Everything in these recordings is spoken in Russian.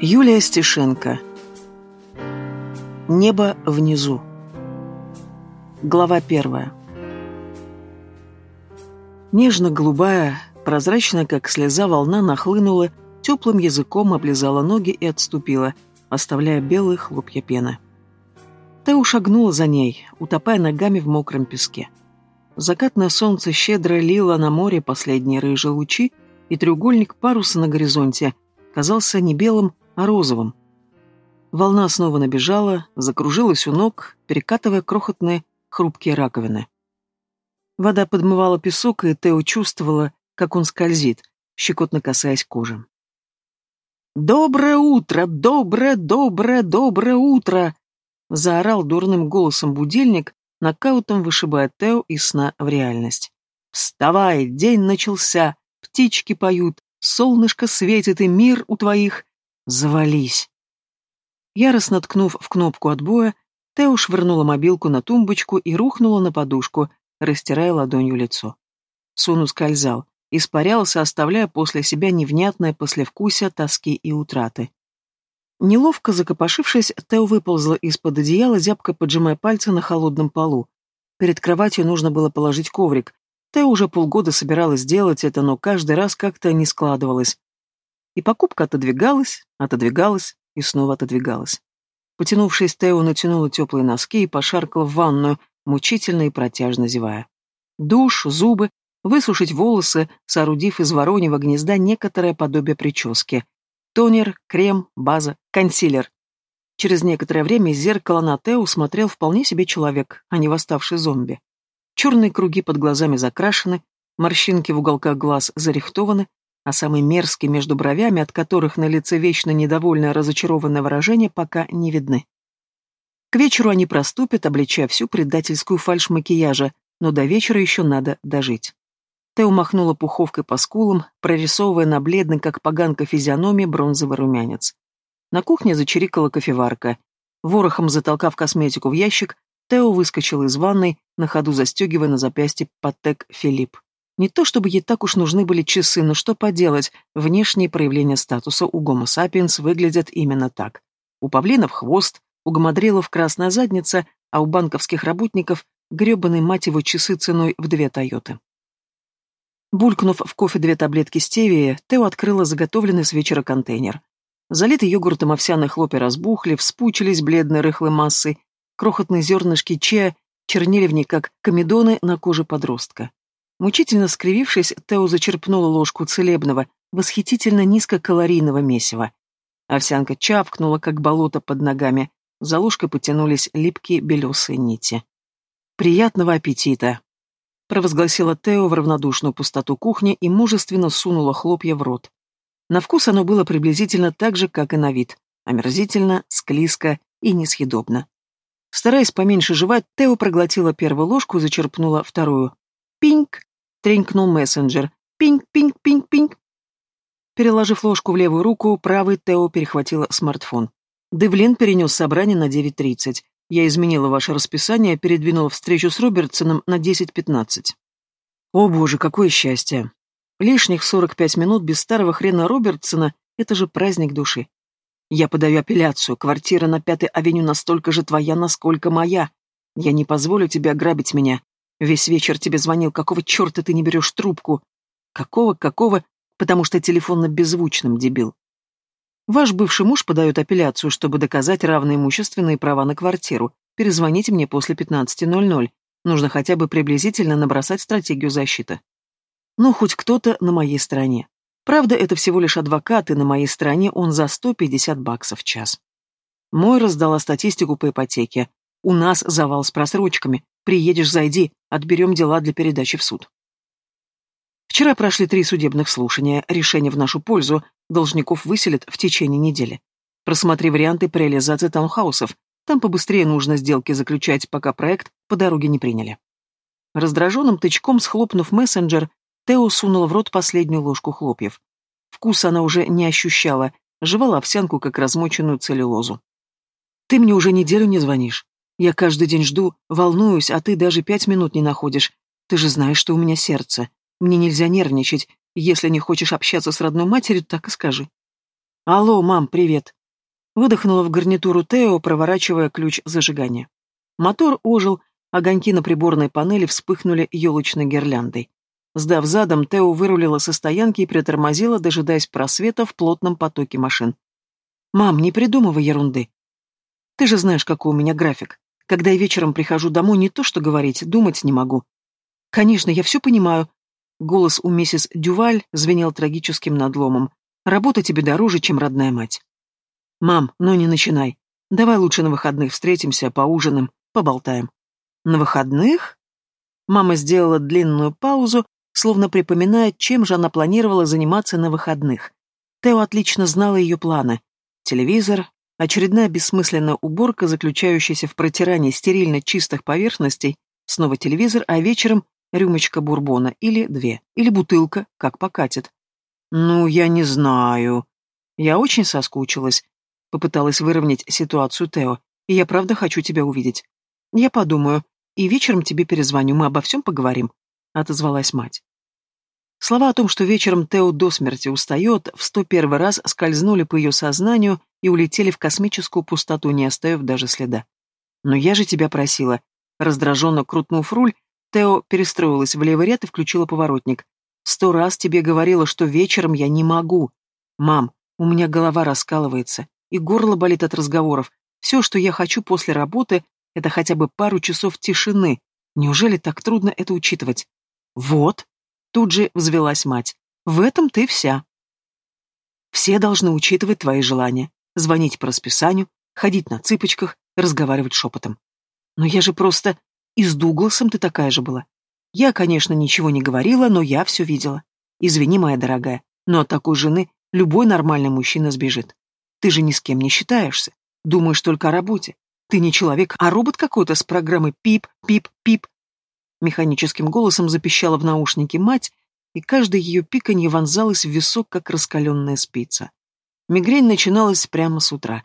Юлия Стешенко. Небо внизу. Глава первая. Нежно-голубая, прозрачная, как слеза, волна нахлынула, теплым языком облизала ноги и отступила, оставляя белые хлопья пены. Тео шагнула за ней, утопая ногами в мокром песке. Закатное солнце щедро лило на море последние рыжие лучи, и треугольник паруса на горизонте казался не белым, розовым. Волна снова набежала, закружилась у ног, перекатывая крохотные хрупкие раковины. Вода подмывала песок, и Тео чувствовала, как он скользит, щекотно касаясь кожи. «Доброе утро! Доброе, доброе, доброе утро!» заорал дурным голосом будильник, нокаутом вышибая Тео из сна в реальность. «Вставай! День начался! Птички поют! Солнышко светит, и мир у твоих Завались. Яростно ткнув в кнопку отбоя, Тео швырнула мобилку на тумбочку и рухнула на подушку, растирая ладонью лицо. Сон ускользал, испарялся, оставляя после себя невнятное послевкусие тоски и утраты. Неловко закопошившись, Тео выползла из-под одеяла, зябко поджимая пальцы на холодном полу. Перед кроватью нужно было положить коврик. Тео уже полгода собиралась сделать это, но каждый раз как-то не складывалось. И покупка отодвигалась, отодвигалась и снова отодвигалась. Потянувшись, Тео натянула теплые носки и пошаркала в ванную, мучительно и протяжно зевая. Душ, зубы, высушить волосы, соорудив из вороньего гнезда некоторое подобие прически. Тонер, крем, база, консилер. Через некоторое время из зеркала на Тео смотрел вполне себе человек, а не восставший зомби. Черные круги под глазами закрашены, морщинки в уголках глаз зарихтованы, а самый мерзкий между бровями, от которых на лице вечно недовольное разочарованное выражение, пока не видны. К вечеру они проступят, обличая всю предательскую фальшь макияжа, но до вечера еще надо дожить. Тео махнула пуховкой по скулам, прорисовывая на бледный, как поганка физиономии, бронзовый румянец. На кухне зачирикала кофеварка. Ворохом затолкав косметику в ящик, Тео выскочил из ванной, на ходу застегивая на запястье Патек Филипп. Не то чтобы ей так уж нужны были часы, но что поделать, внешние проявления статуса у гомо сапиенс выглядят именно так. У павлинов хвост, у гамадрилов красная задница, а у банковских работников гребаные мать его часы ценой в две Тойоты. Булькнув в кофе две таблетки стевии, Тео открыла заготовленный с вечера контейнер. Залитый йогуртом овсяные хлопья разбухли, вспучились бледной рыхлой массой, крохотные зернышки чая чернили в ней, как комедоны на коже подростка. Мучительно скривившись, Тео зачерпнула ложку целебного, восхитительно низкокалорийного месива. Овсянка чавкнула, как болото под ногами, за ложкой потянулись липкие белесые нити. «Приятного аппетита!» провозгласила Тео в равнодушную пустоту кухни и мужественно сунула хлопья в рот. На вкус оно было приблизительно так же, как и на вид. Омерзительно, склизко и несъедобно. Стараясь поменьше жевать, Тео проглотила первую ложку и зачерпнула вторую. Пинг! Тренькнул мессенджер. Пинг-пинг-пинг-пинг. Переложив ложку в левую руку, правой Тео перехватила смартфон. Девлин перенес собрание на 9.30. Я изменила ваше расписание, передвинула встречу с Робертсоном на 10.15. О боже, какое счастье! Лишних 45 минут без старого хрена Робертсона — это же праздник души. Я подаю апелляцию, квартира на Пятой авеню настолько же твоя, насколько моя. Я не позволю тебе ограбить меня. Весь вечер тебе звонил, какого черта ты не берешь трубку? Какого, какого? Потому что телефон на беззвучном, дебил. Ваш бывший муж подает апелляцию, чтобы доказать равноимущественные права на квартиру. Перезвоните мне после 15.00. Нужно хотя бы приблизительно набросать стратегию защиты. Ну, хоть кто-то на моей стороне. Правда, это всего лишь адвокат, и на моей стороне он за 150 баксов в час. Мой раздала статистику по ипотеке. У нас завал с просрочками. Приедешь, зайди, отберем дела для передачи в суд. Вчера прошли три судебных слушания, решение в нашу пользу, должников выселят в течение недели. Просмотри варианты по реализации таунхаусов, там побыстрее нужно сделки заключать, пока проект по дороге не приняли. Раздраженным тычком схлопнув мессенджер, Тео сунула в рот последнюю ложку хлопьев. Вкус она уже не ощущала, жевала овсянку, как размоченную целлюлозу. «Ты мне уже неделю не звонишь. Я каждый день жду, волнуюсь, а ты даже пять минут не находишь. Ты же знаешь, что у меня сердце. Мне нельзя нервничать. Если не хочешь общаться с родной матерью, так и скажи. «Алло, мам, привет!» Выдохнула в гарнитуру Тео, проворачивая ключ зажигания. Мотор ожил, огоньки на приборной панели вспыхнули елочной гирляндой. Сдав задом, Тео вырулила со стоянки и притормозила, дожидаясь просвета в плотном потоке машин. «Мам, не придумывай ерунды. Ты же знаешь, какой у меня график. Когда я вечером прихожу домой, не то что говорить, думать не могу. Конечно, я все понимаю. Голос у миссис Дюваль звенел трагическим надломом. Работа тебе дороже, чем родная мать. Мам, ну не начинай. Давай лучше на выходных встретимся, поужинаем, поболтаем. На выходных? Мама сделала длинную паузу, словно припоминая, чем же она планировала заниматься на выходных. Тео отлично знала ее планы. Телевизор, Очередная бессмысленная уборка, заключающаяся в протирании стерильно чистых поверхностей, снова телевизор, а вечером рюмочка бурбона или две, или бутылка, как покатит. «Ну, я не знаю. Я очень соскучилась», — попыталась выровнять ситуацию Тео, «и я правда хочу тебя увидеть. Я подумаю, и вечером тебе перезвоню, мы обо всем поговорим», — отозвалась мать. Слова о том, что вечером Тео до смерти устает, в сто первый раз скользнули по ее сознанию и улетели в космическую пустоту, не оставив даже следа. «Но я же тебя просила». Раздраженно крутнув руль, Тео перестроилась в левый ряд и включила поворотник. «Сто раз тебе говорила, что вечером я не могу. Мам, у меня голова раскалывается, и горло болит от разговоров. Все, что я хочу после работы, это хотя бы пару часов тишины. Неужели так трудно это учитывать?» «Вот», Тут же взвелась мать. В этом ты вся. Все должны учитывать твои желания, звонить по расписанию, ходить на цыпочках, разговаривать шепотом. Но я же просто... И с Дугласом ты такая же была. Я, конечно, ничего не говорила, но я все видела. Извини, моя дорогая, но от такой жены любой нормальный мужчина сбежит. Ты же ни с кем не считаешься. Думаешь только о работе. Ты не человек, а робот какой-то с программой «пип, пип, пип», Механическим голосом запищала в наушнике мать, и каждое ее пиканье вонзалось в висок, как раскаленная спица. Мигрень начиналась прямо с утра.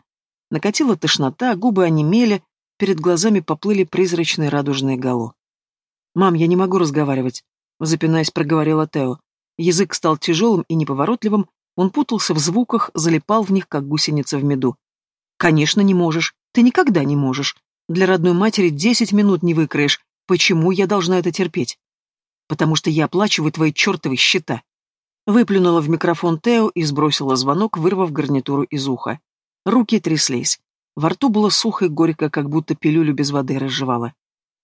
Накатила тошнота, губы онемели, перед глазами поплыли призрачные радужные гало. «Мам, я не могу разговаривать», — запинаясь, проговорила Тео. Язык стал тяжелым и неповоротливым, он путался в звуках, залипал в них, как гусеница в меду. «Конечно, не можешь. Ты никогда не можешь. Для родной матери десять минут не выкроешь, Почему я должна это терпеть? Потому что я оплачиваю твои чертовы счета. Выплюнула в микрофон Тео и сбросила звонок, вырвав гарнитуру из уха. Руки тряслись. Во рту было сухо и горько, как будто пилюлю без воды разжевала.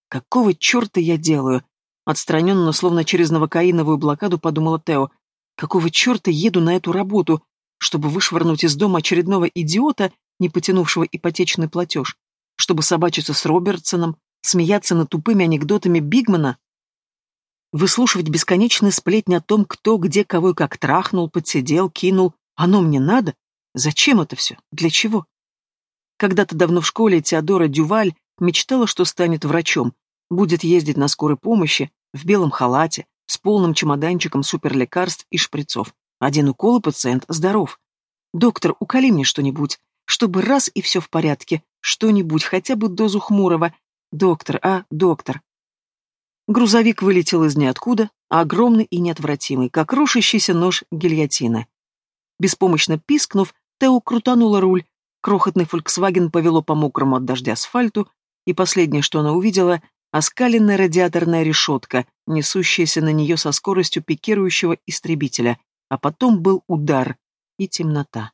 «Какого черта я делаю?» Отстраненно, словно через новокаиновую блокаду, подумала Тео. «Какого черта еду на эту работу, чтобы вышвырнуть из дома очередного идиота, не потянувшего ипотечный платеж? Чтобы собачиться с Робертсоном, Смеяться над тупыми анекдотами Бигмана? Выслушивать бесконечные сплетни о том, кто где кого и как трахнул, подсидел, кинул. Оно мне надо? Зачем это все? Для чего? Когда-то давно в школе Теодора Дюваль мечтала, что станет врачом, будет ездить на скорой помощи, в белом халате, с полным чемоданчиком суперлекарств и шприцов. Один укол, и пациент здоров. «Доктор, уколи мне что-нибудь, чтобы раз и все в порядке, что-нибудь, хотя бы дозу хмурого, Доктор, а, доктор. Грузовик вылетел из ниоткуда, огромный и неотвратимый, как рушащийся нож гильотины. Беспомощно пискнув, Тео крутанула руль, крохотный «Фольксваген» повело по мокрому от дождя асфальту, и последнее, что она увидела, оскаленная радиаторная решетка, несущаяся на нее со скоростью пикирующего истребителя, а потом был удар и темнота.